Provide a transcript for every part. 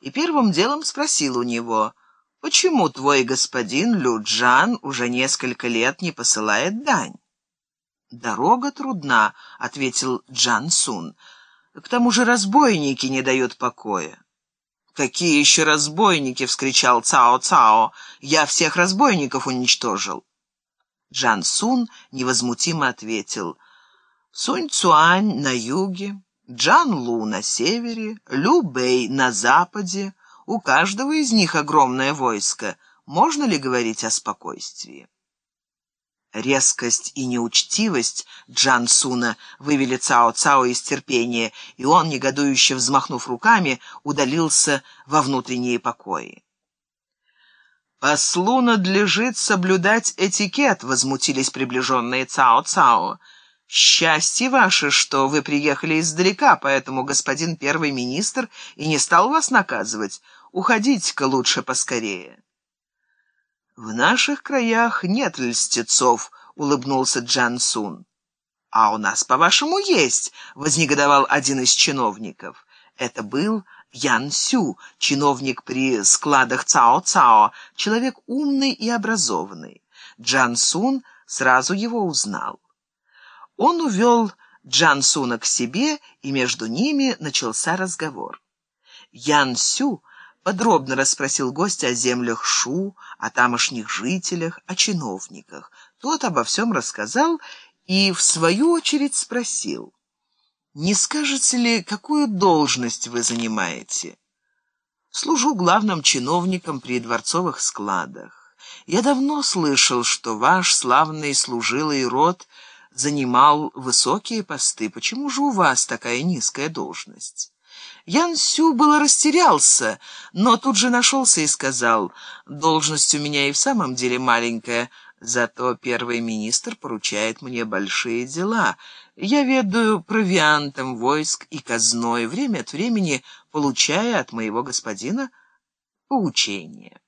и первым делом спросил у него, «Почему твой господин Люджан уже несколько лет не посылает дань?» «Дорога трудна», — ответил Джан Сун. «К тому же разбойники не дают покоя». «Какие еще разбойники?» — вскричал Цао Цао. «Я всех разбойников уничтожил». Джан Сун невозмутимо ответил. «Сунь Цуань на юге, Джан Лу на севере, Лю Бэй на западе. У каждого из них огромное войско. Можно ли говорить о спокойствии?» Резкость и неучтивость Джан Суна вывели Цао Цао из терпения, и он, негодующе взмахнув руками, удалился во внутренние покои. «Послу надлежит соблюдать этикет», — возмутились приближенные Цао Цао. «Счастье ваше, что вы приехали издалека, поэтому господин первый министр и не стал вас наказывать. Уходите-ка лучше поскорее». «В наших краях нет льстецов», — улыбнулся Джан Сун. «А у нас, по-вашему, есть», — вознегодовал один из чиновников. Это был Ян Сю, чиновник при складах Цао-Цао, человек умный и образованный. Джан Сун сразу его узнал. Он увел Джан Суна к себе, и между ними начался разговор. Ян Сю подробно расспросил гостя о землях Шу, о тамошних жителях, о чиновниках. Тот обо всем рассказал и, в свою очередь, спросил, «Не скажете ли, какую должность вы занимаете?» «Служу главным чиновником при дворцовых складах. Я давно слышал, что ваш славный служилый род занимал высокие посты. Почему же у вас такая низкая должность?» Ян Сю было растерялся, но тут же нашелся и сказал, «Должность у меня и в самом деле маленькая, зато первый министр поручает мне большие дела. Я ведаю провиантом войск и казной, время от времени получая от моего господина поучение».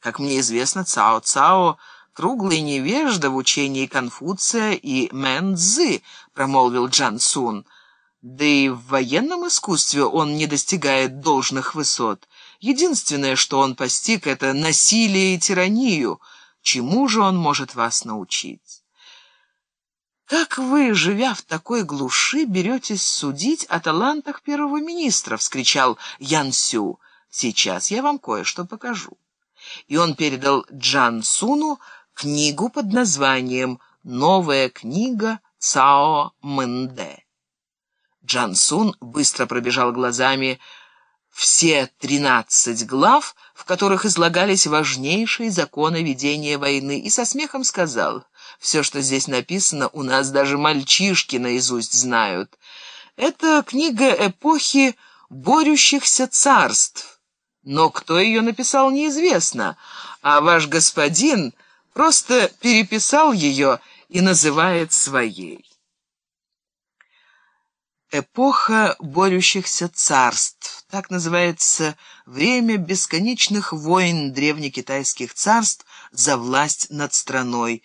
Как мне известно, Цао Цао — круглый невежда в учении Конфуция и Мэн Цзы, промолвил Джан Сун — да и в военном искусстве он не достигает должных высот. Единственное, что он постиг, это насилие и тиранию. Чему же он может вас научить? «Как вы, живя в такой глуши, беретесь судить о талантах первого министра?» — вскричал Ян Сю. «Сейчас я вам кое-что покажу». И он передал Джан Суну книгу под названием «Новая книга Цао Мэнде». Джан быстро пробежал глазами все тринадцать глав, в которых излагались важнейшие законы ведения войны, и со смехом сказал, «Все, что здесь написано, у нас даже мальчишки наизусть знают. Это книга эпохи борющихся царств, но кто ее написал, неизвестно, а ваш господин просто переписал ее и называет своей». Эпоха борющихся царств. Так называется время бесконечных войн древнекитайских царств за власть над страной.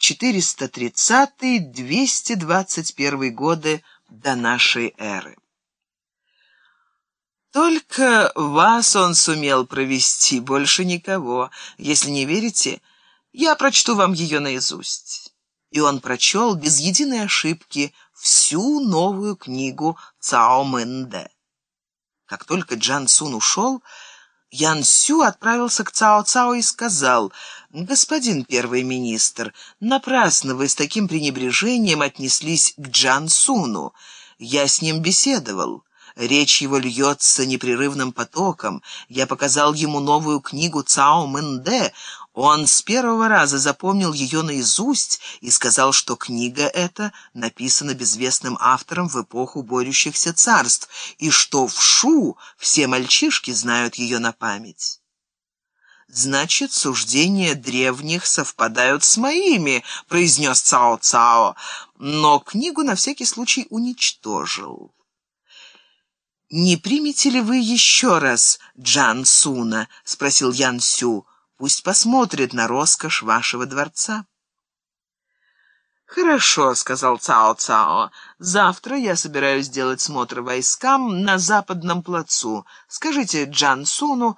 430-221 годы до нашей эры. Только вас он сумел провести, больше никого. Если не верите, я прочту вам ее наизусть. И он прочел без единой ошибки всю новую книгу Цао Мэнде. Как только Джан Сун ушел, Ян Сю отправился к Цао Цао и сказал, «Господин первый министр, напрасно вы с таким пренебрежением отнеслись к Джан Суну. Я с ним беседовал». Речь его льется непрерывным потоком. Я показал ему новую книгу Цао Мэнде. Он с первого раза запомнил ее наизусть и сказал, что книга эта написана безвестным автором в эпоху борющихся царств, и что в Шу все мальчишки знают ее на память. «Значит, суждения древних совпадают с моими», — произнес Цао-Цао, но книгу на всякий случай уничтожил. «Не примете ли вы еще раз Джан Суна?» — спросил Ян Сю. Пусть посмотрит на роскошь вашего дворца. «Хорошо», — сказал Цао Цао. «Завтра я собираюсь сделать смотр войскам на западном плацу. Скажите Джан Суну,